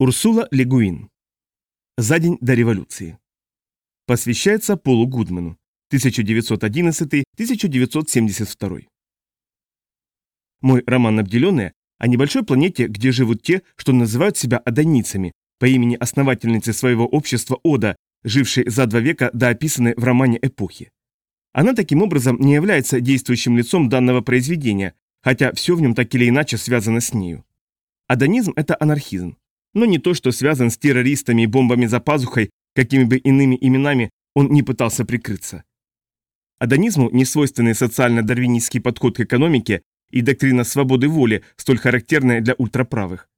Урсула Легуин. За день до революции. Посвящается Полу Гудману. 1911-1972. Мой роман обделенный о небольшой планете, где живут те, что называют себя адоницами, по имени основательницы своего общества Ода, жившей за два века до описанной в романе эпохи. Она таким образом не является действующим лицом данного произведения, хотя все в нем так или иначе связано с нею. Адонизм – это анархизм но не то, что связан с террористами и бомбами за пазухой, какими бы иными именами он не пытался прикрыться. Адонизму не свойственный социально-дарвинистский подход к экономике и доктрина свободы воли, столь характерная для ультраправых.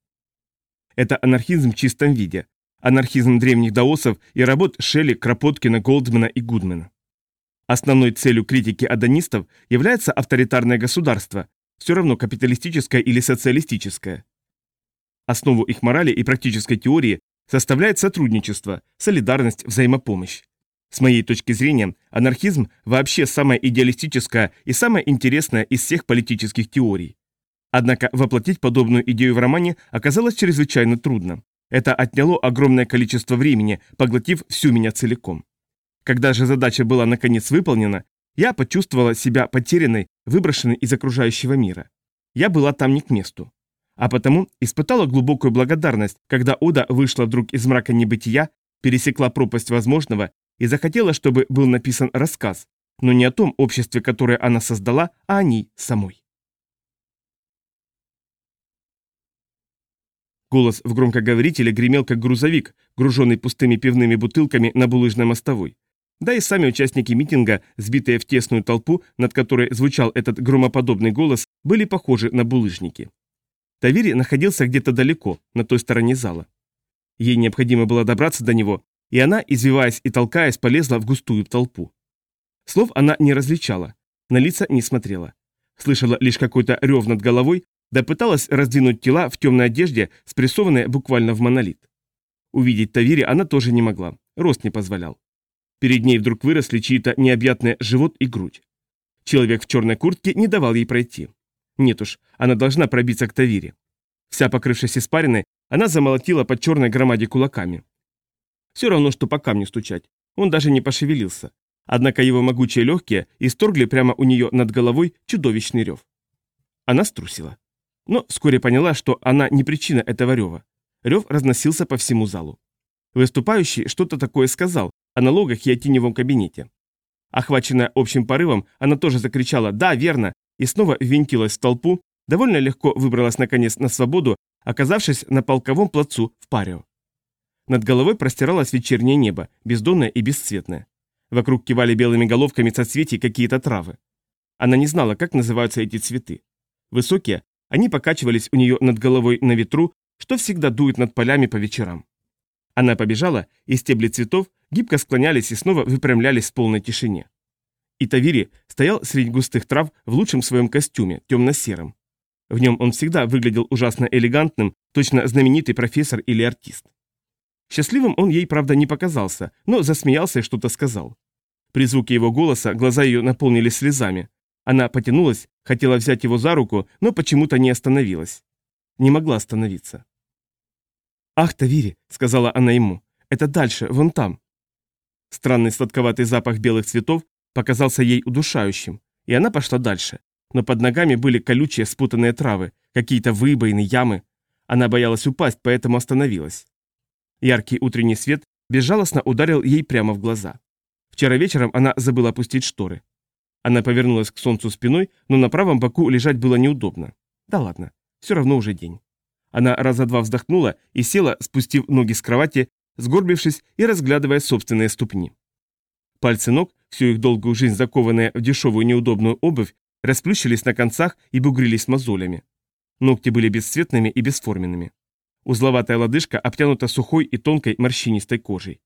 Это анархизм в чистом виде, анархизм древних даосов и работ Шелли, Кропоткина, Голдмана и Гудмана. Основной целью критики адонистов является авторитарное государство, все равно капиталистическое или социалистическое. Основу их морали и практической теории составляет сотрудничество, солидарность, взаимопомощь. С моей точки зрения, анархизм вообще самая идеалистическая и самая интересная из всех политических теорий. Однако воплотить подобную идею в романе оказалось чрезвычайно трудно. Это отняло огромное количество времени, поглотив всю меня целиком. Когда же задача была наконец выполнена, я почувствовала себя потерянной, выброшенной из окружающего мира. Я была там не к месту а потому испытала глубокую благодарность, когда Ода вышла вдруг из мрака небытия, пересекла пропасть возможного и захотела, чтобы был написан рассказ, но не о том обществе, которое она создала, а о ней самой. Голос в громкоговорителе гремел как грузовик, груженный пустыми пивными бутылками на булыжной мостовой. Да и сами участники митинга, сбитые в тесную толпу, над которой звучал этот громоподобный голос, были похожи на булыжники. Тавири находился где-то далеко, на той стороне зала. Ей необходимо было добраться до него, и она, извиваясь и толкаясь, полезла в густую толпу. Слов она не различала, на лица не смотрела. Слышала лишь какой-то рев над головой, да пыталась раздвинуть тела в темной одежде, спрессованной буквально в монолит. Увидеть Тавири она тоже не могла, рост не позволял. Перед ней вдруг выросли чьи-то необъятные живот и грудь. Человек в черной куртке не давал ей пройти. Нет уж, она должна пробиться к Тавире. Вся покрывшись испариной, она замолотила под черной громаде кулаками. Все равно, что по камню стучать. Он даже не пошевелился. Однако его могучие легкие исторгли прямо у нее над головой чудовищный рев. Она струсила. Но вскоре поняла, что она не причина этого рева. Рев разносился по всему залу. Выступающий что-то такое сказал о налогах и о теневом кабинете. Охваченная общим порывом, она тоже закричала «Да, верно!» И снова ввинтилась в толпу, довольно легко выбралась наконец на свободу, оказавшись на полковом плацу в Парио. Над головой простиралось вечернее небо, бездонное и бесцветное. Вокруг кивали белыми головками соцветий какие-то травы. Она не знала, как называются эти цветы. Высокие, они покачивались у нее над головой на ветру, что всегда дует над полями по вечерам. Она побежала, и стебли цветов гибко склонялись и снова выпрямлялись в полной тишине. И Тавири стоял среди густых трав в лучшем своем костюме, темно-сером. В нем он всегда выглядел ужасно элегантным, точно знаменитый профессор или артист. Счастливым он ей, правда, не показался, но засмеялся и что-то сказал. При звуке его голоса глаза ее наполнились слезами. Она потянулась, хотела взять его за руку, но почему-то не остановилась. Не могла остановиться. «Ах, Тавири», — сказала она ему, — «это дальше, вон там». Странный сладковатый запах белых цветов показался ей удушающим, и она пошла дальше. Но под ногами были колючие спутанные травы, какие-то выбоины, ямы. Она боялась упасть, поэтому остановилась. Яркий утренний свет безжалостно ударил ей прямо в глаза. Вчера вечером она забыла опустить шторы. Она повернулась к солнцу спиной, но на правом боку лежать было неудобно. Да ладно, все равно уже день. Она раза два вздохнула и села, спустив ноги с кровати, сгорбившись и разглядывая собственные ступни. Пальцы ног, всю их долгую жизнь закованные в дешевую неудобную обувь, расплющились на концах и бугрились мозолями. Ногти были бесцветными и бесформенными. Узловатая лодыжка обтянута сухой и тонкой морщинистой кожей.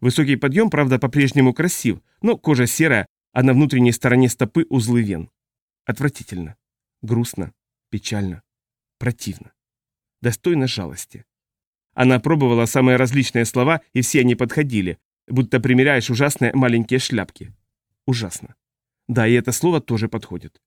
Высокий подъем, правда, по-прежнему красив, но кожа серая, а на внутренней стороне стопы узлы вен. Отвратительно. Грустно. Печально. Противно. Достойно жалости. Она пробовала самые различные слова, и все они подходили, будто примеряешь ужасные маленькие шляпки. Ужасно. Да, и это слово тоже подходит.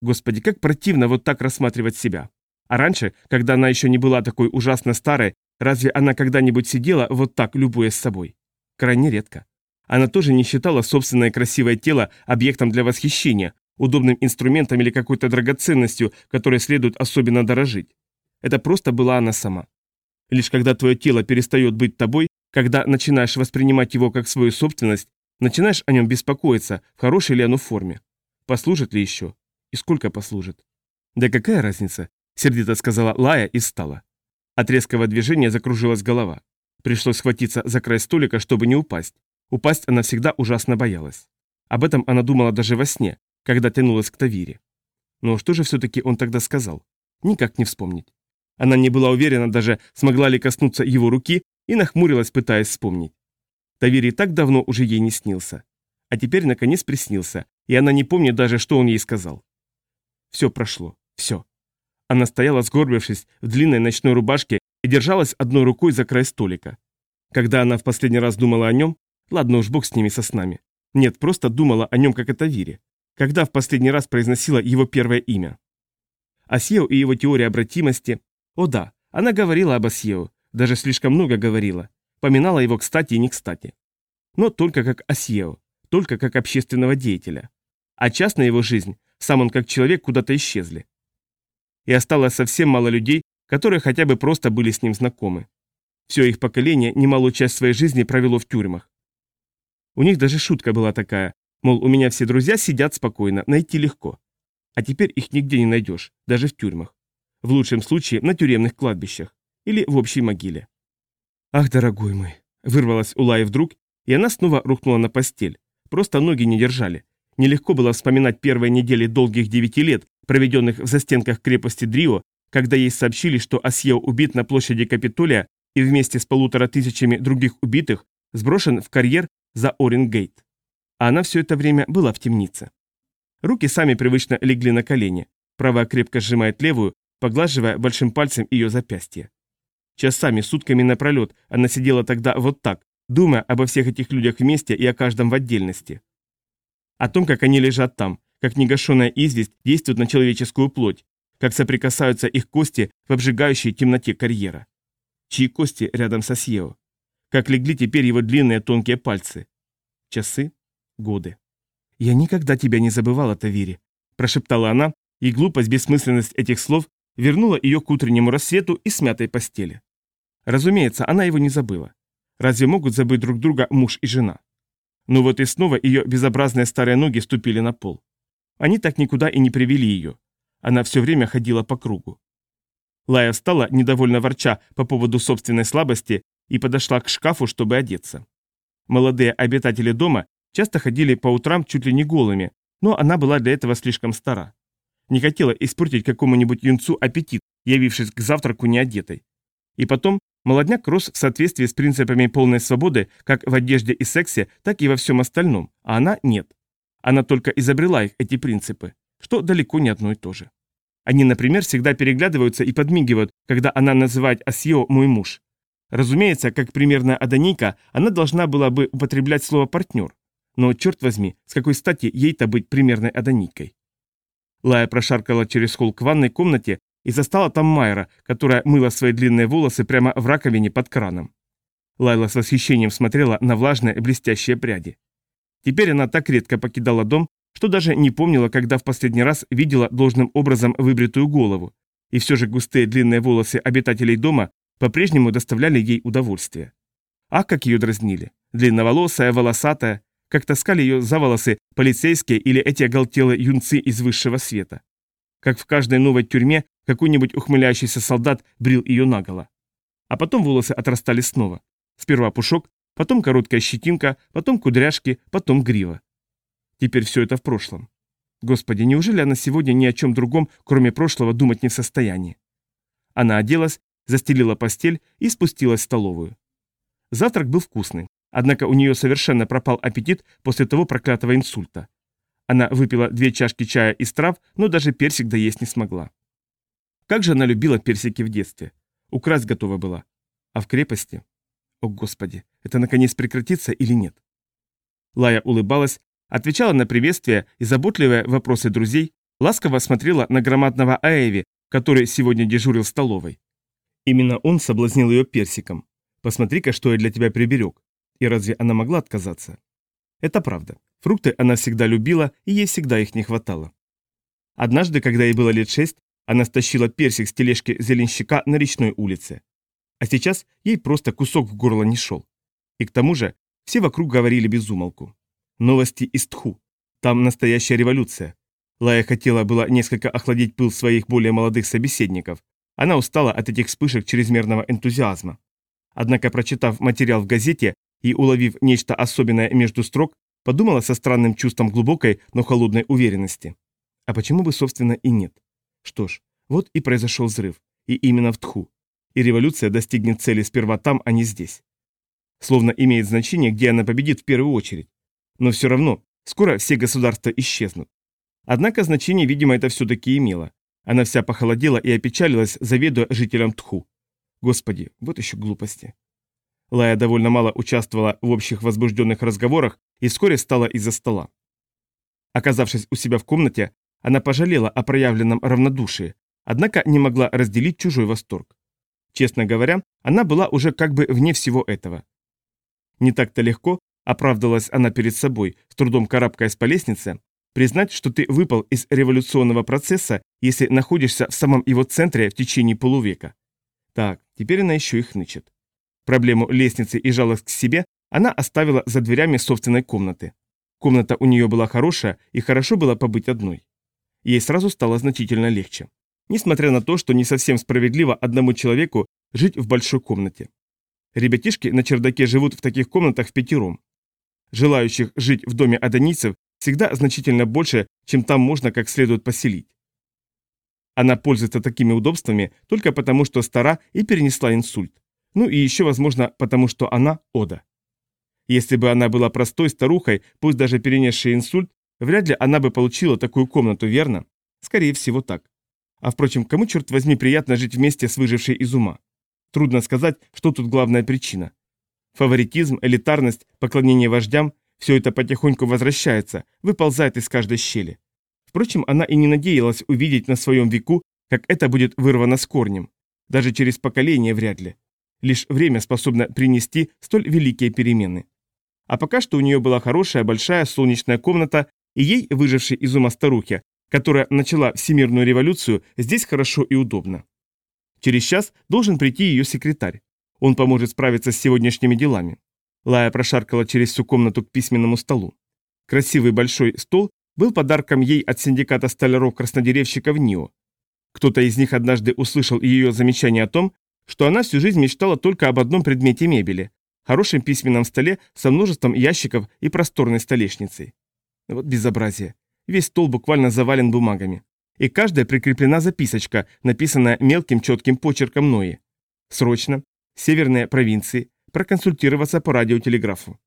Господи, как противно вот так рассматривать себя. А раньше, когда она еще не была такой ужасно старой, Разве она когда-нибудь сидела вот так, любуясь собой? Крайне редко. Она тоже не считала собственное красивое тело объектом для восхищения, удобным инструментом или какой-то драгоценностью, которой следует особенно дорожить. Это просто была она сама. Лишь когда твое тело перестает быть тобой, когда начинаешь воспринимать его как свою собственность, начинаешь о нем беспокоиться, в хорошей ли оно форме. Послужит ли еще? И сколько послужит? Да какая разница? Сердито сказала Лая и встала. От резкого движения закружилась голова. Пришлось схватиться за край столика, чтобы не упасть. Упасть она всегда ужасно боялась. Об этом она думала даже во сне, когда тянулась к Тавире. Но что же все-таки он тогда сказал? Никак не вспомнить. Она не была уверена даже, смогла ли коснуться его руки, и нахмурилась, пытаясь вспомнить. Тавири так давно уже ей не снился. А теперь наконец приснился, и она не помнит даже, что он ей сказал. Все прошло. Все. Она стояла, сгорбившись, в длинной ночной рубашке и держалась одной рукой за край столика. Когда она в последний раз думала о нем, ладно уж бог с ними со снами. Нет, просто думала о нем как о Тавире. Когда в последний раз произносила его первое имя. Асьео и его теория обратимости. О да, она говорила об Асьео, даже слишком много говорила. Поминала его кстати и не кстати. Но только как Асьео, только как общественного деятеля. А частная его жизнь, сам он как человек куда-то исчезли. И осталось совсем мало людей, которые хотя бы просто были с ним знакомы. Все их поколение немалую часть своей жизни провело в тюрьмах. У них даже шутка была такая, мол, у меня все друзья сидят спокойно, найти легко. А теперь их нигде не найдешь, даже в тюрьмах. В лучшем случае на тюремных кладбищах или в общей могиле. «Ах, дорогой мой!» – вырвалась у Лаи вдруг, и она снова рухнула на постель. Просто ноги не держали. Нелегко было вспоминать первые недели долгих девяти лет, проведенных в застенках крепости Дрио, когда ей сообщили, что Асьео убит на площади Капитолия и вместе с полутора тысячами других убитых сброшен в карьер за Орингейт. А она все это время была в темнице. Руки сами привычно легли на колени. Правая крепко сжимает левую, поглаживая большим пальцем ее запястье. Часами, сутками напролет она сидела тогда вот так, думая обо всех этих людях вместе и о каждом в отдельности. О том, как они лежат там, как негашенная известь действует на человеческую плоть, как соприкасаются их кости в обжигающей темноте карьера. Чьи кости рядом со Сьео? Как легли теперь его длинные тонкие пальцы? Часы? Годы. «Я никогда тебя не забывала, Тавири», – прошептала она, и глупость, бессмысленность этих слов вернула ее к утреннему рассвету и смятой постели. Разумеется, она его не забыла. Разве могут забыть друг друга муж и жена? Но вот и снова ее безобразные старые ноги ступили на пол. Они так никуда и не привели ее. Она все время ходила по кругу. Лая встала, недовольно ворча по поводу собственной слабости, и подошла к шкафу, чтобы одеться. Молодые обитатели дома часто ходили по утрам чуть ли не голыми, но она была для этого слишком стара. Не хотела испортить какому-нибудь юнцу аппетит, явившись к завтраку неодетой. И потом Молодняк рос в соответствии с принципами полной свободы как в одежде и сексе, так и во всем остальном, а она нет. Она только изобрела их, эти принципы, что далеко не одно и то же. Они, например, всегда переглядываются и подмигивают, когда она называет Асьео «мой муж». Разумеется, как примерная адонийка, она должна была бы употреблять слово «партнер». Но, черт возьми, с какой стати ей-то быть примерной адонийкой? Лая прошаркала через холл к ванной комнате и застала там Майра, которая мыла свои длинные волосы прямо в раковине под краном. Лайла с восхищением смотрела на влажные блестящие пряди. Теперь она так редко покидала дом, что даже не помнила, когда в последний раз видела должным образом выбритую голову, и все же густые длинные волосы обитателей дома по-прежнему доставляли ей удовольствие. Ах, как ее дразнили. Длинноволосая, волосатая, как таскали ее за волосы полицейские или эти оголтелые юнцы из высшего света. Как в каждой новой тюрьме какой-нибудь ухмыляющийся солдат брил ее наголо. А потом волосы отрастали снова. Сперва пушок, потом короткая щетинка, потом кудряшки, потом грива. Теперь все это в прошлом. Господи, неужели она сегодня ни о чем другом, кроме прошлого, думать не в состоянии? Она оделась, застелила постель и спустилась в столовую. Завтрак был вкусный, однако у нее совершенно пропал аппетит после того проклятого инсульта. Она выпила две чашки чая из трав, но даже персик доесть не смогла. Как же она любила персики в детстве. Украсть готова была. А в крепости? О, Господи, это наконец прекратится или нет? Лая улыбалась, отвечала на приветствия и заботливые вопросы друзей, ласково смотрела на громадного Аэви, который сегодня дежурил в столовой. Именно он соблазнил ее персиком. Посмотри-ка, что я для тебя приберег. И разве она могла отказаться? Это правда. Фрукты она всегда любила, и ей всегда их не хватало. Однажды, когда ей было лет шесть, она стащила персик с тележки зеленщика на речной улице. А сейчас ей просто кусок в горло не шел. И к тому же все вокруг говорили без умолку. Новости из Тху. Там настоящая революция. Лая хотела было несколько охладить пыл своих более молодых собеседников. Она устала от этих вспышек чрезмерного энтузиазма. Однако, прочитав материал в газете и уловив нечто особенное между строк, подумала со странным чувством глубокой, но холодной уверенности. А почему бы, собственно, и нет? Что ж, вот и произошел взрыв. И именно в Тху. И революция достигнет цели сперва там, а не здесь. Словно имеет значение, где она победит в первую очередь. Но все равно, скоро все государства исчезнут. Однако значение, видимо, это все-таки имело. Она вся похолодела и опечалилась, заведуя жителям Тху. Господи, вот еще глупости. Лая довольно мало участвовала в общих возбужденных разговорах и вскоре встала из-за стола. Оказавшись у себя в комнате, она пожалела о проявленном равнодушии, однако не могла разделить чужой восторг. Честно говоря, она была уже как бы вне всего этого. Не так-то легко, оправдывалась она перед собой, с трудом карабкаясь по лестнице, признать, что ты выпал из революционного процесса, если находишься в самом его центре в течение полувека. Так, теперь она еще и хнычет. Проблему лестницы и жалость к себе она оставила за дверями собственной комнаты. Комната у нее была хорошая, и хорошо было побыть одной. Ей сразу стало значительно легче. Несмотря на то, что не совсем справедливо одному человеку жить в большой комнате. Ребятишки на чердаке живут в таких комнатах в пятером. Желающих жить в доме адонийцев всегда значительно больше, чем там можно как следует поселить. Она пользуется такими удобствами только потому, что стара и перенесла инсульт. Ну и еще, возможно, потому что она Ода. Если бы она была простой старухой, пусть даже перенесшей инсульт, вряд ли она бы получила такую комнату, верно? Скорее всего так. А впрочем, кому, черт возьми, приятно жить вместе с выжившей из ума? Трудно сказать, что тут главная причина. Фаворитизм, элитарность, поклонение вождям – все это потихоньку возвращается, выползает из каждой щели. Впрочем, она и не надеялась увидеть на своем веку, как это будет вырвано с корнем. Даже через поколение вряд ли. Лишь время способно принести столь великие перемены. А пока что у нее была хорошая, большая солнечная комната, и ей, выжившей из ума старухе, которая начала всемирную революцию, здесь хорошо и удобно. Через час должен прийти ее секретарь. Он поможет справиться с сегодняшними делами. Лая прошаркала через всю комнату к письменному столу. Красивый большой стол был подарком ей от синдиката столяров-краснодеревщиков НИО. Кто-то из них однажды услышал ее замечание о том, что она всю жизнь мечтала только об одном предмете мебели – хорошем письменном столе со множеством ящиков и просторной столешницей. Вот безобразие. Весь стол буквально завален бумагами. И каждая прикреплена записочка, написанная мелким четким почерком Нои. Срочно. Северные провинции. Проконсультироваться по радиотелеграфу.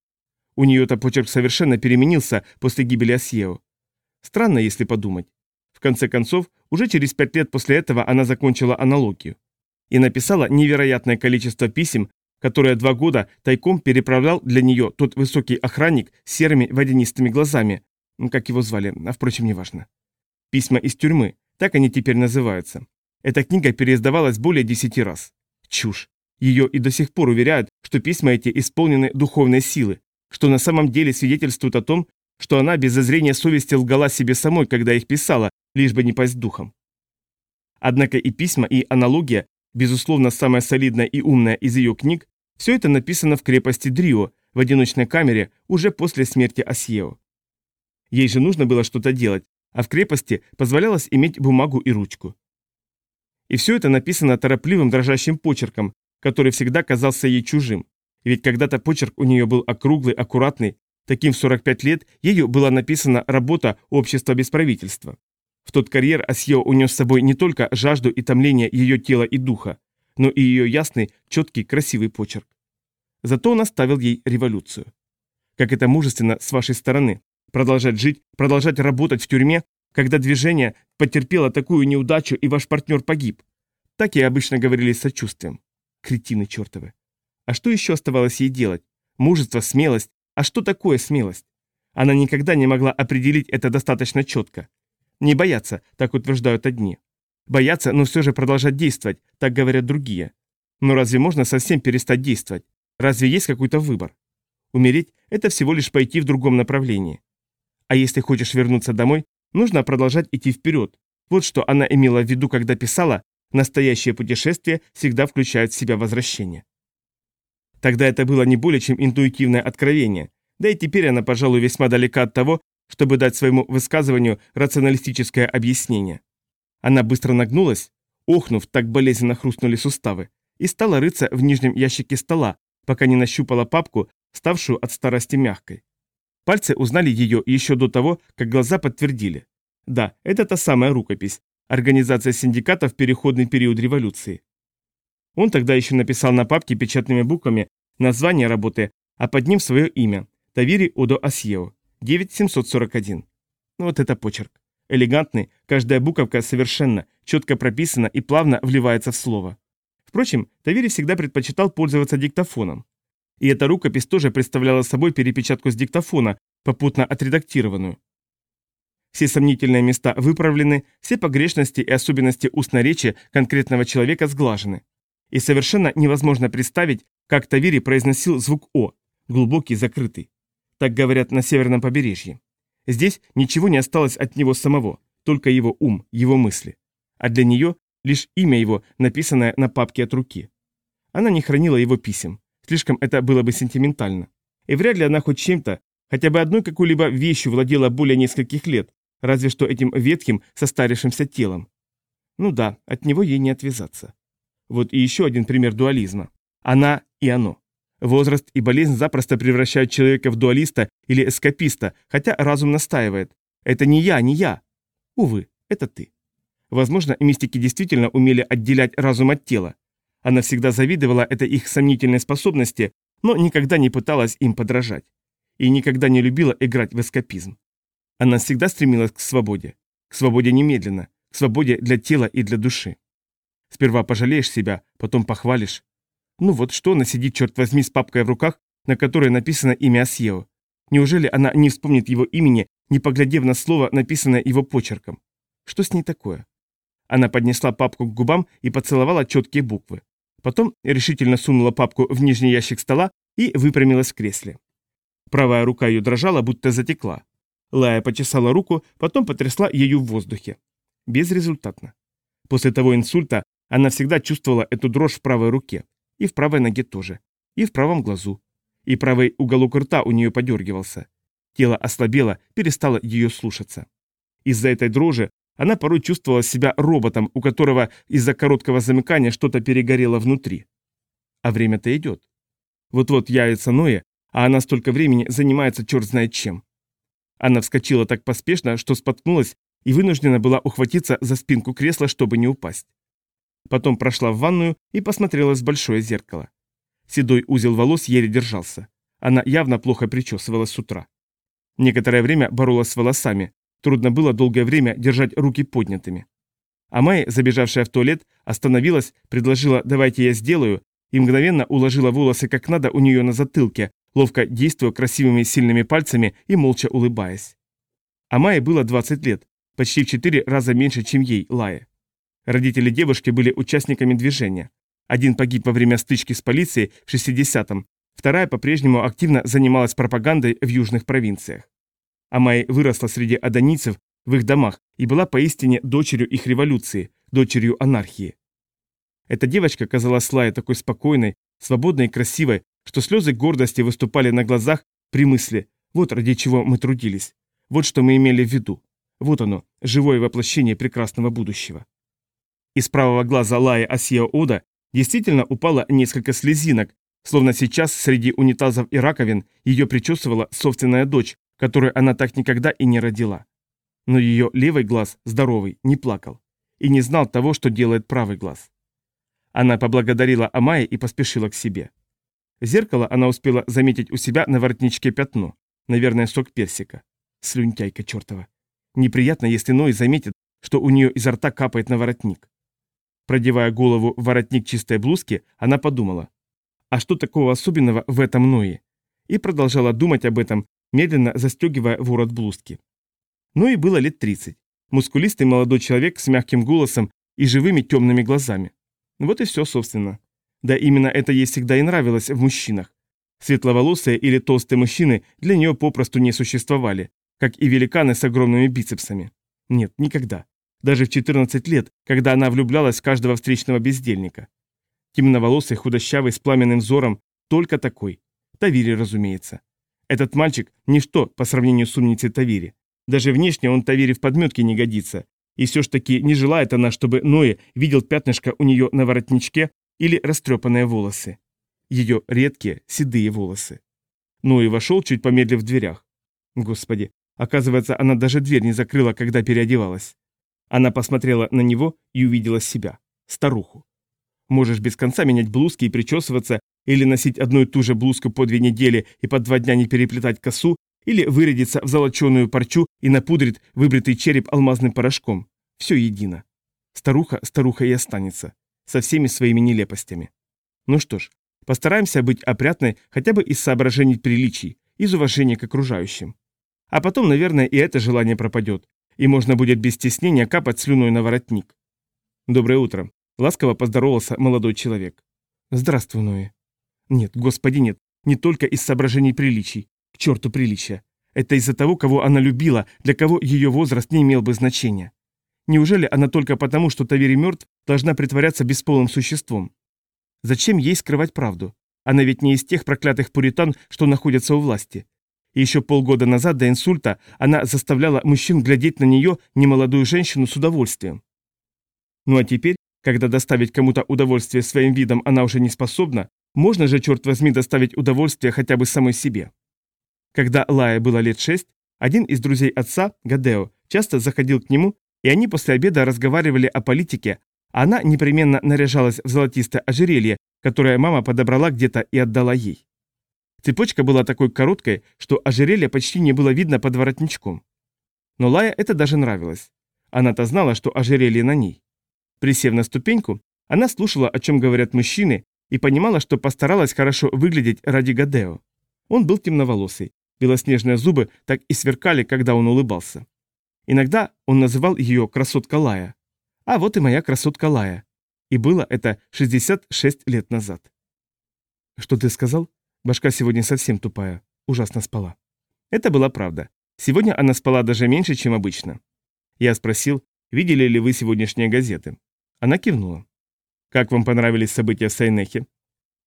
У нее-то почерк совершенно переменился после гибели Асьео. Странно, если подумать. В конце концов, уже через пять лет после этого она закончила аналогию. И написала невероятное количество писем, которые два года тайком переправлял для нее тот высокий охранник с серыми водянистыми глазами, как его звали, а впрочем, неважно. Письма из тюрьмы, так они теперь называются. Эта книга переиздавалась более десяти раз. Чушь. Ее и до сих пор уверяют, что письма эти исполнены духовной силы, что на самом деле свидетельствуют о том, что она без зазрения совести лгала себе самой, когда их писала, лишь бы не пасть духом. Однако и письма, и аналогия, безусловно, самая солидная и умная из ее книг, все это написано в крепости Дрио, в одиночной камере, уже после смерти Асьео. Ей же нужно было что-то делать, а в крепости позволялось иметь бумагу и ручку. И все это написано торопливым дрожащим почерком, который всегда казался ей чужим. Ведь когда-то почерк у нее был округлый, аккуратный, таким в 45 лет ею была написана работа «Общество без правительства». В тот карьер Асьео унес с собой не только жажду и томление ее тела и духа, но и ее ясный, четкий, красивый почерк. Зато он оставил ей революцию. Как это мужественно с вашей стороны, Продолжать жить, продолжать работать в тюрьме, когда движение потерпело такую неудачу и ваш партнер погиб. Так и обычно говорили с сочувствием. Кретины чертовы. А что еще оставалось ей делать? Мужество, смелость. А что такое смелость? Она никогда не могла определить это достаточно четко. Не бояться, так утверждают одни. Бояться, но все же продолжать действовать, так говорят другие. Но разве можно совсем перестать действовать? Разве есть какой-то выбор? Умереть – это всего лишь пойти в другом направлении. А если хочешь вернуться домой, нужно продолжать идти вперед. Вот что она имела в виду, когда писала «Настоящее путешествие всегда включает в себя возвращение». Тогда это было не более чем интуитивное откровение, да и теперь она, пожалуй, весьма далека от того, чтобы дать своему высказыванию рационалистическое объяснение. Она быстро нагнулась, охнув, так болезненно хрустнули суставы, и стала рыться в нижнем ящике стола, пока не нащупала папку, ставшую от старости мягкой. Пальцы узнали ее еще до того, как глаза подтвердили. Да, это та самая рукопись. Организация синдиката в переходный период революции. Он тогда еще написал на папке печатными буквами название работы, а под ним свое имя – Тавири Одо Асьео, 9741. Ну вот это почерк. Элегантный, каждая буковка совершенно, четко прописана и плавно вливается в слово. Впрочем, Тавири всегда предпочитал пользоваться диктофоном. И эта рукопись тоже представляла собой перепечатку с диктофона, попутно отредактированную. Все сомнительные места выправлены, все погрешности и особенности устной речи конкретного человека сглажены. И совершенно невозможно представить, как Тавири произносил звук «о», глубокий, закрытый. Так говорят на северном побережье. Здесь ничего не осталось от него самого, только его ум, его мысли. А для нее лишь имя его, написанное на папке от руки. Она не хранила его писем, слишком это было бы сентиментально. И вряд ли она хоть чем-то, хотя бы одной какой-либо вещью владела более нескольких лет, разве что этим ветхим, состарившимся телом. Ну да, от него ей не отвязаться. Вот и еще один пример дуализма. Она и оно. Возраст и болезнь запросто превращают человека в дуалиста или эскаписта, хотя разум настаивает. Это не я, не я. Увы, это ты. Возможно, мистики действительно умели отделять разум от тела. Она всегда завидовала этой их сомнительной способности, но никогда не пыталась им подражать. И никогда не любила играть в эскапизм. Она всегда стремилась к свободе. К свободе немедленно. К свободе для тела и для души. Сперва пожалеешь себя, потом похвалишь. Ну вот что она сидит, черт возьми, с папкой в руках, на которой написано имя Асьео. Неужели она не вспомнит его имени, не поглядев на слово, написанное его почерком? Что с ней такое? Она поднесла папку к губам и поцеловала четкие буквы. Потом решительно сунула папку в нижний ящик стола и выпрямилась в кресле. Правая рука ее дрожала, будто затекла. Лая почесала руку, потом потрясла ею в воздухе. Безрезультатно. После того инсульта она всегда чувствовала эту дрожь в правой руке. И в правой ноге тоже. И в правом глазу. И правый уголок рта у нее подергивался. Тело ослабело, перестало ее слушаться. Из-за этой дрожи она порой чувствовала себя роботом, у которого из-за короткого замыкания что-то перегорело внутри. А время-то идет. Вот-вот явится Ноя, а она столько времени занимается черт знает чем. Она вскочила так поспешно, что споткнулась и вынуждена была ухватиться за спинку кресла, чтобы не упасть. Потом прошла в ванную и посмотрела в большое зеркало. Седой узел волос еле держался. Она явно плохо причесывалась с утра. Некоторое время боролась с волосами, Трудно было долгое время держать руки поднятыми. А Майя, забежавшая в туалет, остановилась, предложила «давайте я сделаю» и мгновенно уложила волосы как надо у нее на затылке, ловко действуя красивыми сильными пальцами и молча улыбаясь. А Майе было 20 лет, почти в 4 раза меньше, чем ей, Лае. Родители девушки были участниками движения. Один погиб во время стычки с полицией в 60-м, вторая по-прежнему активно занималась пропагандой в южных провинциях. Амай выросла среди адонийцев в их домах и была поистине дочерью их революции, дочерью анархии. Эта девочка казалась Лае такой спокойной, свободной и красивой, что слезы гордости выступали на глазах при мысли «вот ради чего мы трудились, вот что мы имели в виду, вот оно, живое воплощение прекрасного будущего». Из правого глаза Лаи Асия Ода действительно упало несколько слезинок, словно сейчас среди унитазов и раковин ее причесывала собственная дочь, которую она так никогда и не родила. Но ее левый глаз, здоровый, не плакал и не знал того, что делает правый глаз. Она поблагодарила Амайи и поспешила к себе. Зеркало она успела заметить у себя на воротничке пятно, наверное, сок персика. Слюнтяйка чертова. Неприятно, если Ной заметит, что у нее изо рта капает на воротник. Продевая голову в воротник чистой блузки, она подумала, а что такого особенного в этом Ное? И продолжала думать об этом, медленно застегивая ворот блузки. Ну и было лет 30. Мускулистый молодой человек с мягким голосом и живыми темными глазами. Вот и все, собственно. Да именно это ей всегда и нравилось в мужчинах. Светловолосые или толстые мужчины для нее попросту не существовали, как и великаны с огромными бицепсами. Нет, никогда. Даже в 14 лет, когда она влюблялась в каждого встречного бездельника. Темноволосый, худощавый, с пламенным взором, только такой. Тавири, разумеется. Этот мальчик – ничто по сравнению с умницей Тавири. Даже внешне он Тавири в подметке не годится. И все ж таки не желает она, чтобы Ноэ видел пятнышко у нее на воротничке или растрепанные волосы. Ее редкие седые волосы. Ноэ вошел, чуть помедлив в дверях. Господи, оказывается, она даже дверь не закрыла, когда переодевалась. Она посмотрела на него и увидела себя, старуху. Можешь без конца менять блузки и причесываться, или носить одну и ту же блузку по две недели и по два дня не переплетать косу, или вырядиться в золоченую парчу и напудрит выбритый череп алмазным порошком. Все едино. Старуха, старуха и останется. Со всеми своими нелепостями. Ну что ж, постараемся быть опрятной хотя бы из соображений приличий, из уважения к окружающим. А потом, наверное, и это желание пропадет, и можно будет без стеснения капать слюной на воротник. Доброе утро. Ласково поздоровался молодой человек. Здравствуй, Нои. Нет, господи, нет. Не только из соображений приличий. К черту приличия. Это из-за того, кого она любила, для кого ее возраст не имел бы значения. Неужели она только потому, что Тавери мертв, должна притворяться бесполым существом? Зачем ей скрывать правду? Она ведь не из тех проклятых пуритан, что находятся у власти. И еще полгода назад до инсульта она заставляла мужчин глядеть на нее, немолодую женщину, с удовольствием. Ну а теперь, когда доставить кому-то удовольствие своим видом она уже не способна, можно же, черт возьми, доставить удовольствие хотя бы самой себе. Когда Лая было лет шесть, один из друзей отца, Гадео, часто заходил к нему, и они после обеда разговаривали о политике, а она непременно наряжалась в золотистое ожерелье, которое мама подобрала где-то и отдала ей. Цепочка была такой короткой, что ожерелье почти не было видно под воротничком. Но Лая это даже нравилось. Она-то знала, что ожерелье на ней. Присев на ступеньку, она слушала, о чем говорят мужчины, и понимала, что постаралась хорошо выглядеть ради Гадео. Он был темноволосый, белоснежные зубы так и сверкали, когда он улыбался. Иногда он называл ее «красотка Лая». А вот и моя красотка Лая. И было это 66 лет назад. «Что ты сказал? Башка сегодня совсем тупая. Ужасно спала». Это была правда. Сегодня она спала даже меньше, чем обычно. Я спросил, видели ли вы сегодняшние газеты. Она кивнула. Как вам понравились события в Сайнехе?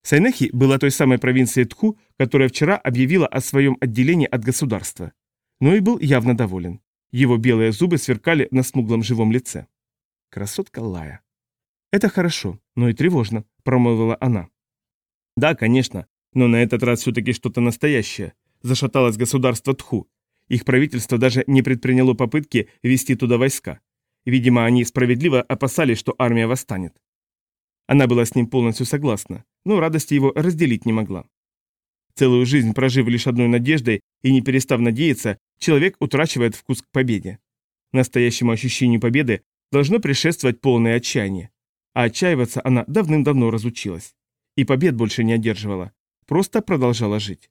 Сайнехи была той самой провинцией Тху, которая вчера объявила о своем отделении от государства. Но и был явно доволен. Его белые зубы сверкали на смуглом живом лице. Красотка Лая. «Это хорошо, но и тревожно», — промолвила она. «Да, конечно, но на этот раз все-таки что-то настоящее. Зашаталось государство Тху. Их правительство даже не предприняло попытки вести туда войска. Видимо, они справедливо опасались, что армия восстанет. Она была с ним полностью согласна, но радости его разделить не могла. Целую жизнь прожив лишь одной надеждой и не перестав надеяться, человек утрачивает вкус к победе. Настоящему ощущению победы должно предшествовать полное отчаяние. А отчаиваться она давным-давно разучилась. И побед больше не одерживала, просто продолжала жить.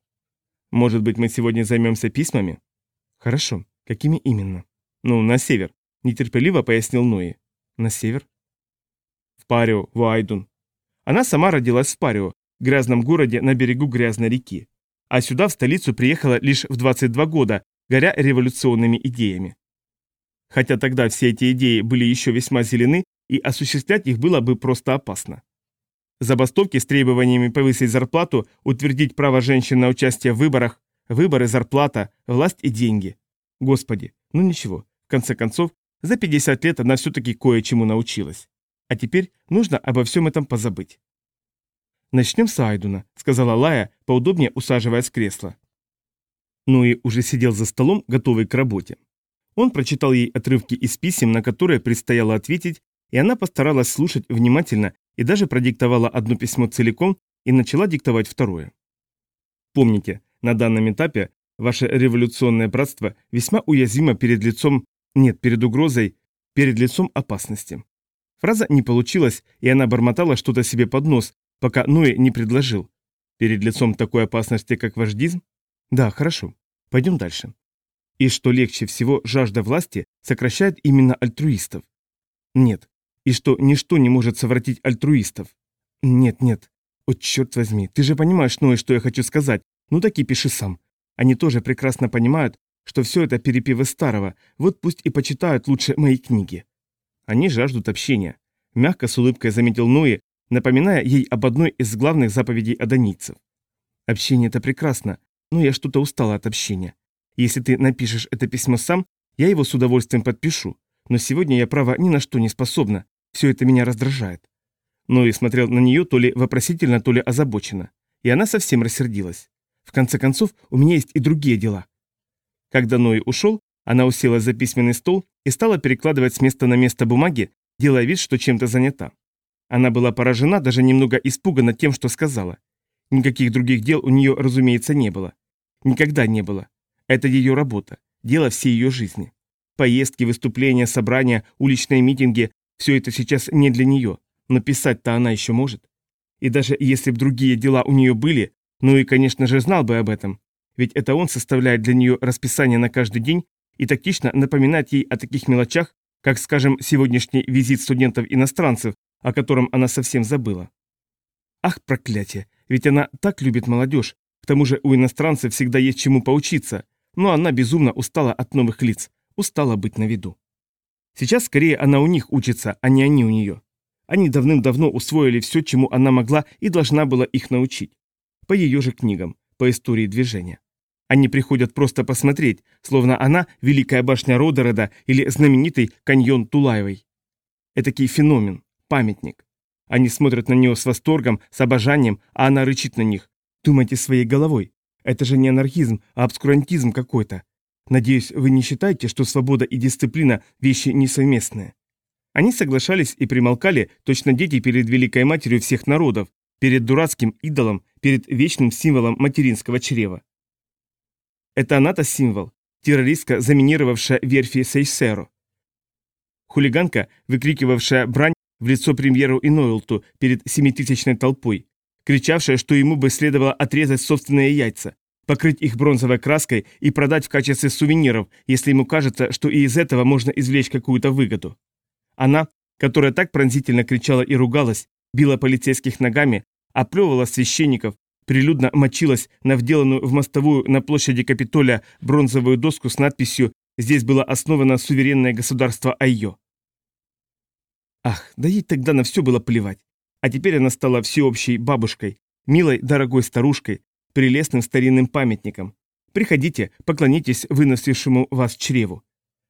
Может быть, мы сегодня займемся письмами? Хорошо. Какими именно? Ну, на север, нетерпеливо пояснил Нои. На север? В Парио, в. Она сама родилась в Парио, грязном городе на берегу грязной реки. А сюда, в столицу, приехала лишь в 22 года, горя революционными идеями. Хотя тогда все эти идеи были еще весьма зелены, и осуществлять их было бы просто опасно. Забастовки с требованиями повысить зарплату, утвердить право женщин на участие в выборах, выборы, зарплата, власть и деньги. Господи, ну ничего, в конце концов, за 50 лет она все-таки кое-чему научилась. А теперь нужно обо всем этом позабыть. «Начнем с Айдуна», — сказала Лая, поудобнее усаживаясь в кресло. Нуи уже сидел за столом, готовый к работе. Он прочитал ей отрывки из писем, на которые предстояло ответить, и она постаралась слушать внимательно и даже продиктовала одно письмо целиком и начала диктовать второе. Помните, на данном этапе ваше революционное братство весьма уязвимо перед лицом, нет, перед угрозой, перед лицом опасности. Фраза не получилась, и она бормотала что-то себе под нос, пока Ноэ не предложил. Перед лицом такой опасности, как вождизм? Да, хорошо. Пойдем дальше. И что легче всего жажда власти сокращает именно альтруистов? Нет. И что ничто не может совратить альтруистов? Нет, нет. «О, черт возьми, ты же понимаешь, Ной, что я хочу сказать. Ну так и пиши сам. Они тоже прекрасно понимают, что все это перепевы старого, вот пусть и почитают лучше мои книги. Они жаждут общения. Мягко с улыбкой заметил Нои, напоминая ей об одной из главных заповедей адонийцев. Общение – это прекрасно, но я что-то устала от общения. Если ты напишешь это письмо сам, я его с удовольствием подпишу, но сегодня я, право, ни на что не способна, все это меня раздражает. Нои смотрел на нее то ли вопросительно, то ли озабоченно, и она совсем рассердилась. В конце концов, у меня есть и другие дела. Когда Ной ушел, она уселась за письменный стол и стала перекладывать с места на место бумаги, делая вид, что чем-то занята. Она была поражена, даже немного испугана тем, что сказала. Никаких других дел у нее, разумеется, не было. Никогда не было. Это ее работа, дело всей ее жизни. Поездки, выступления, собрания, уличные митинги – все это сейчас не для нее, но писать-то она еще может. И даже если бы другие дела у нее были, ну и, конечно же, знал бы об этом, ведь это он составляет для нее расписание на каждый день и тактично напоминает ей о таких мелочах, как, скажем, сегодняшний визит студентов-иностранцев, о котором она совсем забыла. Ах, проклятие, ведь она так любит молодежь, к тому же у иностранцев всегда есть чему поучиться, но она безумно устала от новых лиц, устала быть на виду. Сейчас скорее она у них учится, а не они у нее. Они давным-давно усвоили все, чему она могла и должна была их научить. По ее же книгам, по истории движения. Они приходят просто посмотреть, словно она – Великая башня Родереда или знаменитый каньон Тулаевой. Этакий феномен, памятник. Они смотрят на нее с восторгом, с обожанием, а она рычит на них. Думайте своей головой. Это же не анархизм, а обскурантизм какой-то. Надеюсь, вы не считаете, что свобода и дисциплина – вещи несовместные. Они соглашались и примолкали, точно дети перед Великой Матерью всех народов, перед дурацким идолом, перед вечным символом материнского чрева. Это она-то символ, террористка, заминировавшая верфи Сейсеро. Хулиганка, выкрикивавшая брань в лицо премьеру и перед семитысячной толпой, кричавшая, что ему бы следовало отрезать собственные яйца, покрыть их бронзовой краской и продать в качестве сувениров, если ему кажется, что и из этого можно извлечь какую-то выгоду. Она, которая так пронзительно кричала и ругалась, била полицейских ногами, оплевывала священников, прилюдно мочилась на вделанную в мостовую на площади Капитолия бронзовую доску с надписью «Здесь было основано суверенное государство Айо». Ах, да ей тогда на все было плевать. А теперь она стала всеобщей бабушкой, милой, дорогой старушкой, прелестным старинным памятником. Приходите, поклонитесь выносившему вас чреву.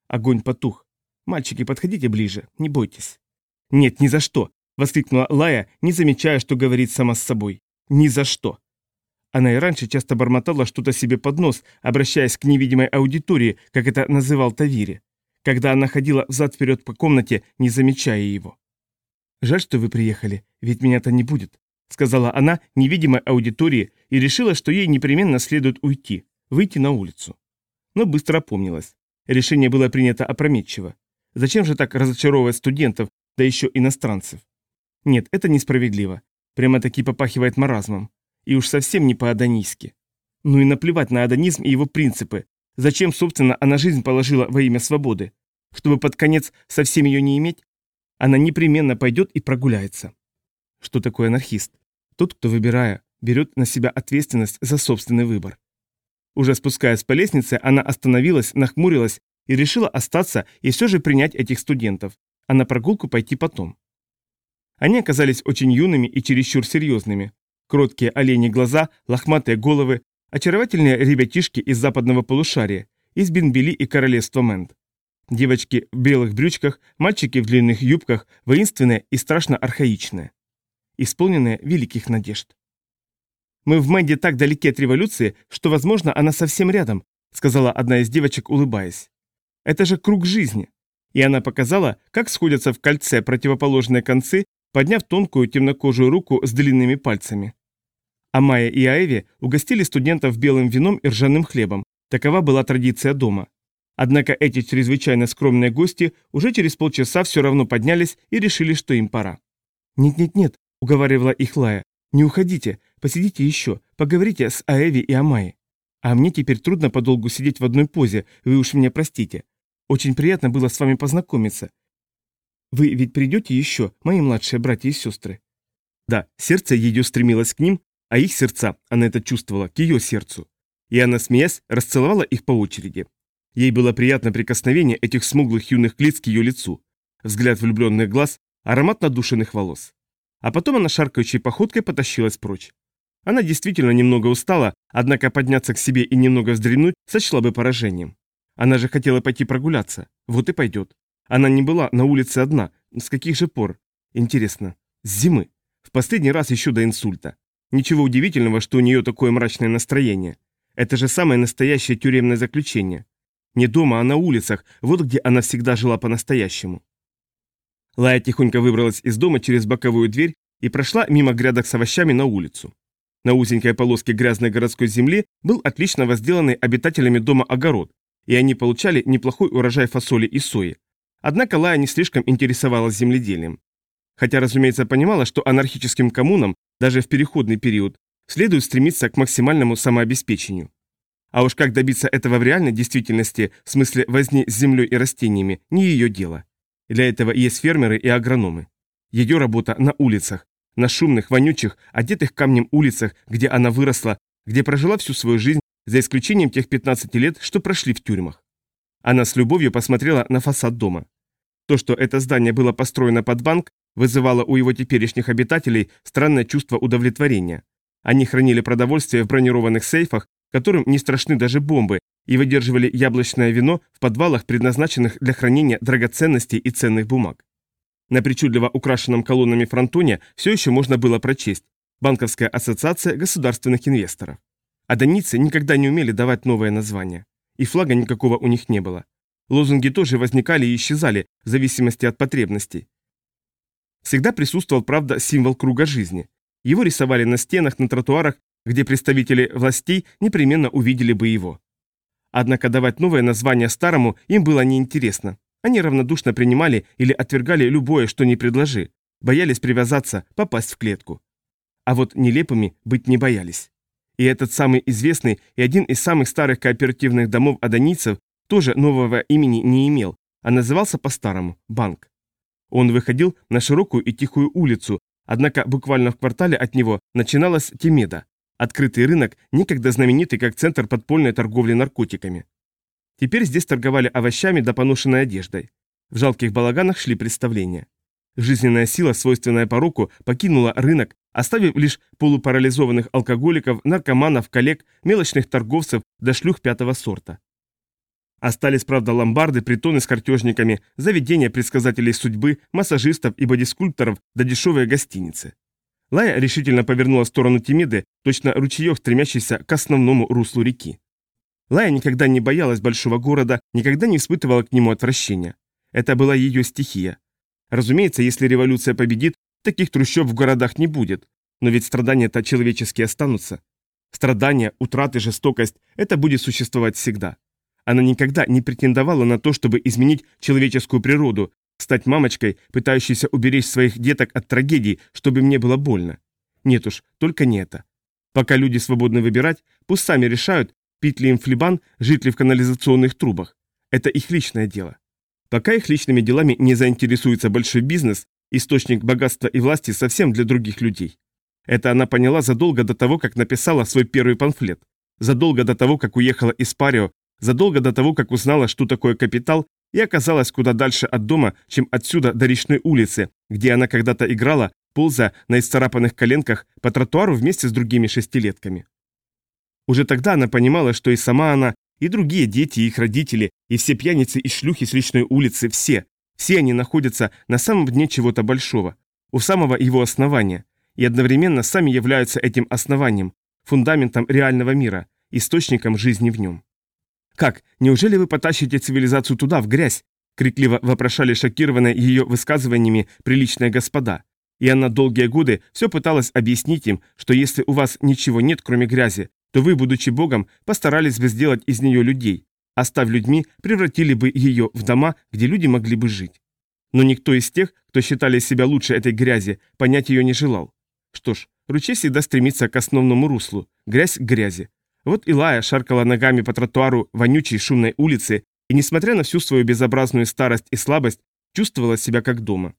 Огонь потух. Мальчики, подходите ближе, не бойтесь. Нет, ни за что, воскликнула Лая, не замечая, что говорит сама с собой. Ни за что. Она и раньше часто бормотала что-то себе под нос, обращаясь к невидимой аудитории, как это называл Тавири, когда она ходила взад-вперед по комнате, не замечая его. «Жаль, что вы приехали, ведь меня-то не будет», — сказала она невидимой аудитории и решила, что ей непременно следует уйти, выйти на улицу. Но быстро опомнилась. Решение было принято опрометчиво. Зачем же так разочаровывать студентов, да еще иностранцев? Нет, это несправедливо. Прямо-таки попахивает маразмом. И уж совсем не по-адонийски. Ну и наплевать на адонизм и его принципы. Зачем, собственно, она жизнь положила во имя свободы? Чтобы под конец совсем ее не иметь? Она непременно пойдет и прогуляется. Что такое анархист? Тот, кто, выбирая, берет на себя ответственность за собственный выбор. Уже спускаясь по лестнице, она остановилась, нахмурилась и решила остаться и все же принять этих студентов, а на прогулку пойти потом. Они оказались очень юными и чересчур серьезными. Кроткие олени глаза, лохматые головы, очаровательные ребятишки из западного полушария, из Бенбели и королевства Мэнд. Девочки в белых брючках, мальчики в длинных юбках, воинственные и страшно архаичные. Исполненные великих надежд. «Мы в Мэнде так далеки от революции, что, возможно, она совсем рядом», сказала одна из девочек, улыбаясь. «Это же круг жизни». И она показала, как сходятся в кольце противоположные концы подняв тонкую темнокожую руку с длинными пальцами. А Майя и Аэви угостили студентов белым вином и ржаным хлебом. Такова была традиция дома. Однако эти чрезвычайно скромные гости уже через полчаса все равно поднялись и решили, что им пора. «Нет-нет-нет», — уговаривала их Лая, — «не уходите, посидите еще, поговорите с Аэви и Амайей. А мне теперь трудно подолгу сидеть в одной позе, вы уж меня простите. Очень приятно было с вами познакомиться. Вы ведь придете еще, мои младшие братья и сестры?» Да, сердце ее стремилось к ним, а их сердца, она это чувствовала, к ее сердцу. И она, смеясь, расцеловала их по очереди. Ей было приятно прикосновение этих смуглых юных лиц к ее лицу, взгляд влюбленных глаз, аромат надушенных волос. А потом она шаркающей походкой потащилась прочь. Она действительно немного устала, однако подняться к себе и немного вздремнуть сочла бы поражением. Она же хотела пойти прогуляться. Вот и пойдет. Она не была на улице одна. С каких же пор? Интересно. С зимы. В последний раз еще до инсульта. Ничего удивительного, что у нее такое мрачное настроение. Это же самое настоящее тюремное заключение. Не дома, а на улицах, вот где она всегда жила по-настоящему. Лая тихонько выбралась из дома через боковую дверь и прошла мимо грядок с овощами на улицу. На узенькой полоске грязной городской земли был отлично возделанный обитателями дома огород, и они получали неплохой урожай фасоли и сои. Однако Лая не слишком интересовалась земледелием. Хотя, разумеется, понимала, что анархическим коммунам, даже в переходный период, следует стремиться к максимальному самообеспечению. А уж как добиться этого в реальной действительности, в смысле возни с землей и растениями, не ее дело. Для этого есть фермеры и агрономы. Ее работа на улицах, на шумных, вонючих, одетых камнем улицах, где она выросла, где прожила всю свою жизнь, за исключением тех 15 лет, что прошли в тюрьмах. Она с любовью посмотрела на фасад дома. То, что это здание было построено под банк, вызывало у его теперешних обитателей странное чувство удовлетворения. Они хранили продовольствие в бронированных сейфах, которым не страшны даже бомбы, и выдерживали яблочное вино в подвалах, предназначенных для хранения драгоценностей и ценных бумаг. На причудливо украшенном колоннами фронтоне все еще можно было прочесть «Банковская ассоциация государственных инвесторов». А даницы никогда не умели давать новые названия. И флага никакого у них не было. Лозунги тоже возникали и исчезали в зависимости от потребностей. Всегда присутствовал, правда, символ круга жизни. Его рисовали на стенах, на тротуарах, где представители властей непременно увидели бы его. Однако давать новое название старому им было неинтересно. Они равнодушно принимали или отвергали любое, что не предложи, боялись привязаться, попасть в клетку. А вот нелепыми быть не боялись. И этот самый известный и один из самых старых кооперативных домов адонийцев тоже нового имени не имел, а назывался по-старому – банк. Он выходил на широкую и тихую улицу, однако буквально в квартале от него начиналась Темеда, открытый рынок, некогда знаменитый как центр подпольной торговли наркотиками. Теперь здесь торговали овощами да поношенной одеждой. В жалких балаганах шли представления. Жизненная сила, свойственная пороку, покинула рынок, оставив лишь полупарализованных алкоголиков, наркоманов, коллег, мелочных торговцев до шлюх пятого сорта. Остались, правда, ломбарды, притоны с картежниками, заведения предсказателей судьбы, массажистов и бодискульпторов да дешевые гостиницы. Лая решительно повернула в сторону Тимиды, точно ручеек, стремящийся к основному руслу реки. Лая никогда не боялась большого города, никогда не испытывала к нему отвращения. Это была ее стихия. Разумеется, если революция победит, таких трущоб в городах не будет. Но ведь страдания-то человеческие останутся. Страдания, утраты, жестокость – это будет существовать всегда. Она никогда не претендовала на то, чтобы изменить человеческую природу, стать мамочкой, пытающейся уберечь своих деток от трагедий, чтобы мне было больно. Нет уж, только не это. Пока люди свободны выбирать, пусть сами решают, Пить ли им флебан, жить ли в канализационных трубах. Это их личное дело. Пока их личными делами не заинтересуется большой бизнес, источник богатства и власти совсем для других людей. Это она поняла задолго до того, как написала свой первый памфлет, задолго до того, как уехала из Парио, задолго до того, как узнала, что такое капитал, и оказалась куда дальше от дома, чем отсюда до речной улицы, где она когда-то играла, ползая на исцарапанных коленках по тротуару вместе с другими шестилетками. Уже тогда она понимала, что и сама она, и другие дети, и их родители, и все пьяницы и шлюхи с личной улицы, все, все они находятся на самом дне чего-то большого, у самого его основания, и одновременно сами являются этим основанием, фундаментом реального мира, источником жизни в нем. «Как? Неужели вы потащите цивилизацию туда, в грязь?» — крикливо вопрошали шокированные ее высказываниями приличные господа. И она долгие годы все пыталась объяснить им, что если у вас ничего нет, кроме грязи, то вы, будучи Богом, постарались бы сделать из нее людей, а став людьми, превратили бы ее в дома, где люди могли бы жить. Но никто из тех, кто считали себя лучше этой грязи, понять ее не желал. Что ж, ручей всегда стремится к основному руслу, грязь к грязи. Вот Илая шаркала ногами по тротуару вонючей шумной улицы и, несмотря на всю свою безобразную старость и слабость, чувствовала себя как дома.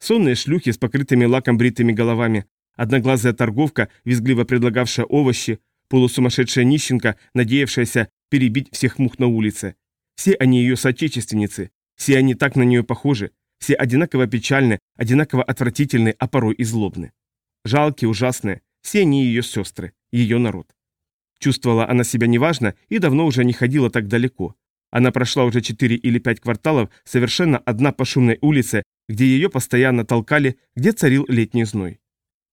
Сонные шлюхи с покрытыми лаком бритыми головами, одноглазая торговка, визгливо предлагавшая овощи, полусумасшедшая нищенка, надеявшаяся перебить всех мух на улице. Все они ее соотечественницы, все они так на нее похожи, все одинаково печальны, одинаково отвратительны, а порой и злобны. Жалкие, ужасные, все они ее сестры, ее народ. Чувствовала она себя неважно и давно уже не ходила так далеко. Она прошла уже четыре или пять кварталов совершенно одна по шумной улице, где ее постоянно толкали, где царил летний зной.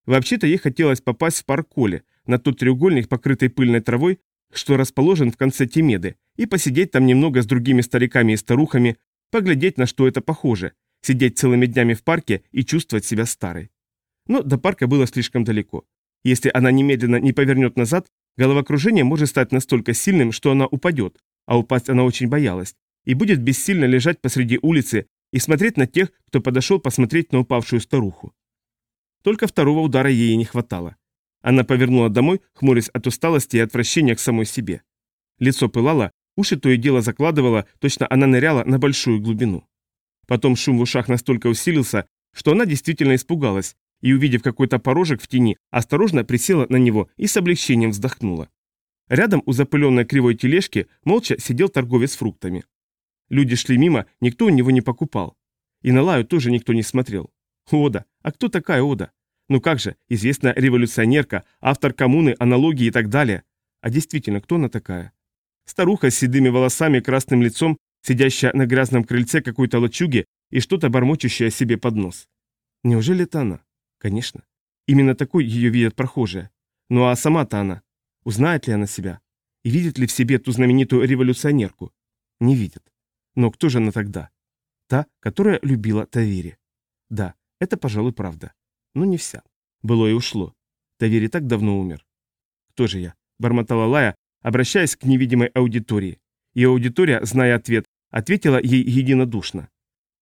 Вообще-то ей хотелось попасть в парк Коле, на тот треугольник, покрытый пыльной травой, что расположен в конце Тимеды, и посидеть там немного с другими стариками и старухами, поглядеть, на что это похоже, сидеть целыми днями в парке и чувствовать себя старой. Но до парка было слишком далеко. Если она немедленно не повернет назад, головокружение может стать настолько сильным, что она упадет, а упасть она очень боялась, и будет бессильно лежать посреди улицы и смотреть на тех, кто подошел посмотреть на упавшую старуху. Только второго удара ей не хватало. Она повернула домой, хмурясь от усталости и отвращения к самой себе. Лицо пылало, уши то и дело закладывало, точно она ныряла на большую глубину. Потом шум в ушах настолько усилился, что она действительно испугалась, и, увидев какой-то порожек в тени, осторожно присела на него и с облегчением вздохнула. Рядом у запыленной кривой тележки молча сидел торговец фруктами. Люди шли мимо, никто у него не покупал. И на Лаю тоже никто не смотрел. Ода. А кто такая Ода? Ну как же, известная революционерка, автор коммуны, аналогии и так далее. А действительно, кто она такая? Старуха с седыми волосами, красным лицом, сидящая на грязном крыльце какой-то лачуги и что-то бормочущее себе под нос. Неужели это она? Конечно. Именно такой ее видят прохожие. Ну а сама-то она? Узнает ли она себя? И видит ли в себе ту знаменитую революционерку? Не видит. Но кто же она тогда? Та, которая любила Тавири. Да, это, пожалуй, правда. Но не вся. Было и ушло. Тавири так давно умер. Кто же я? Бормотала Лая, обращаясь к невидимой аудитории. И аудитория, зная ответ, ответила ей единодушно.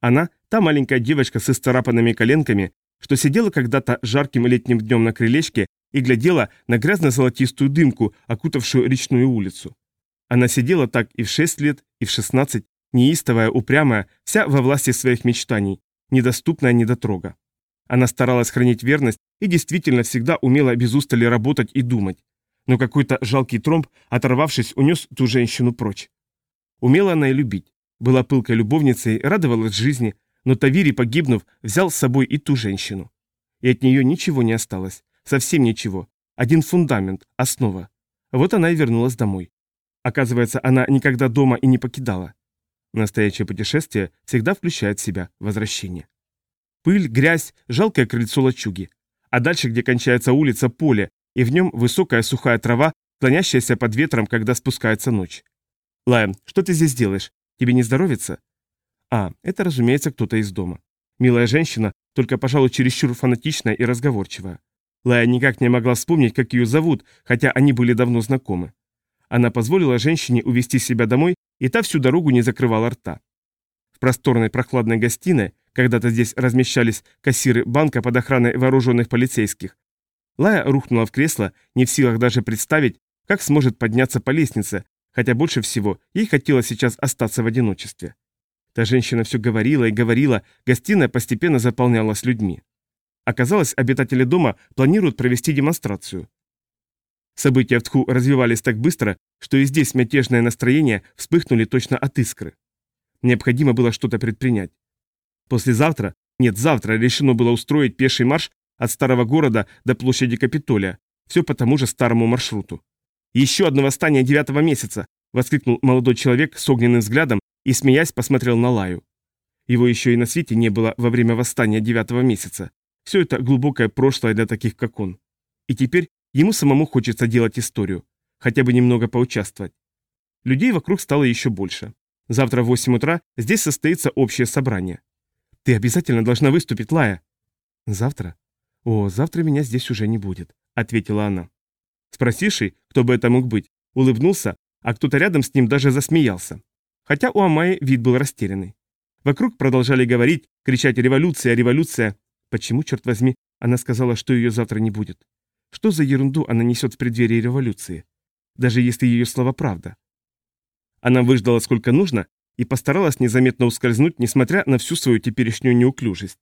Она, та маленькая девочка с исцарапанными коленками, что сидела когда-то жарким летним днем на крылечке и глядела на грязно-золотистую дымку, окутавшую речную улицу. Она сидела так и в 6 лет, и в 16, неистовая, упрямая, вся во власти своих мечтаний, недоступная недотрога. Она старалась хранить верность и действительно всегда умела без устали работать и думать. Но какой-то жалкий тромб, оторвавшись, унес ту женщину прочь. Умела она и любить. Была пылкой любовницей, радовалась жизни, но Тавири, погибнув, взял с собой и ту женщину. И от нее ничего не осталось, совсем ничего. Один фундамент, основа. Вот она и вернулась домой. Оказывается, она никогда дома и не покидала. Настоящее путешествие всегда включает в себя возвращение. Пыль, грязь, жалкое крыльцо лачуги. А дальше, где кончается улица, поле, и в нем высокая сухая трава, клонящаяся под ветром, когда спускается ночь. Лайм, что ты здесь делаешь? Тебе не здоровится? А, это, разумеется, кто-то из дома. Милая женщина, только, пожалуй, чересчур фанатичная и разговорчивая. Лая никак не могла вспомнить, как ее зовут, хотя они были давно знакомы. Она позволила женщине увести себя домой, и та всю дорогу не закрывала рта. В просторной прохладной гостиной, когда-то здесь размещались кассиры банка под охраной вооруженных полицейских, Лая рухнула в кресло, не в силах даже представить, как сможет подняться по лестнице, хотя больше всего ей хотелось сейчас остаться в одиночестве. Та женщина все говорила и говорила, гостиная постепенно заполнялась людьми. Оказалось, обитатели дома планируют провести демонстрацию. События в Тху развивались так быстро, что и здесь мятежное настроение вспыхнули точно от искры. Необходимо было что-то предпринять. Послезавтра, нет, завтра решено было устроить пеший марш от старого города до площади Капитолия, все по тому же старому маршруту. «Еще одно восстание девятого месяца!» — воскликнул молодой человек с огненным взглядом и, смеясь, посмотрел на Лаю. Его еще и на свете не было во время восстания девятого месяца. Все это глубокое прошлое для таких, как он. И теперь ему самому хочется делать историю, хотя бы немного поучаствовать. Людей вокруг стало еще больше. Завтра в 8 утра здесь состоится общее собрание. Ты обязательно должна выступить, Лая. Завтра? О, завтра меня здесь уже не будет, ответила она. Спросивший, кто бы это мог быть, улыбнулся, а кто-то рядом с ним даже засмеялся хотя у Амайи вид был растерянный. Вокруг продолжали говорить, кричать «революция, революция». Почему, черт возьми, она сказала, что ее завтра не будет? Что за ерунду она несет в преддверии революции? Даже если ее слова правда. Она выждала сколько нужно и постаралась незаметно ускользнуть, несмотря на всю свою теперешнюю неуклюжесть.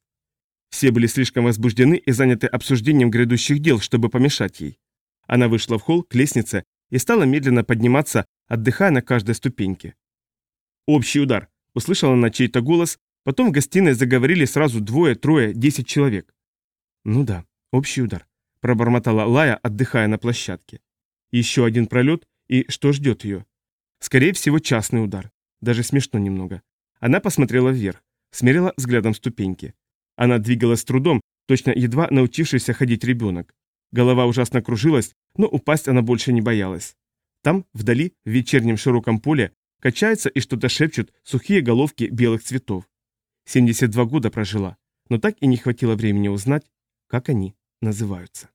Все были слишком возбуждены и заняты обсуждением грядущих дел, чтобы помешать ей. Она вышла в холл к лестнице и стала медленно подниматься, отдыхая на каждой ступеньке. «Общий удар!» – услышала она чей-то голос, потом в гостиной заговорили сразу двое, трое, десять человек. «Ну да, общий удар», – пробормотала Лая, отдыхая на площадке. Еще один пролет, и что ждет ее? Скорее всего, частный удар. Даже смешно немного. Она посмотрела вверх, смерила взглядом ступеньки. Она двигалась с трудом, точно едва научившийся ходить ребенок. Голова ужасно кружилась, но упасть она больше не боялась. Там, вдали, в вечернем широком поле, качаются и что-то шепчут сухие головки белых цветов. 72 года прожила, но так и не хватило времени узнать, как они называются.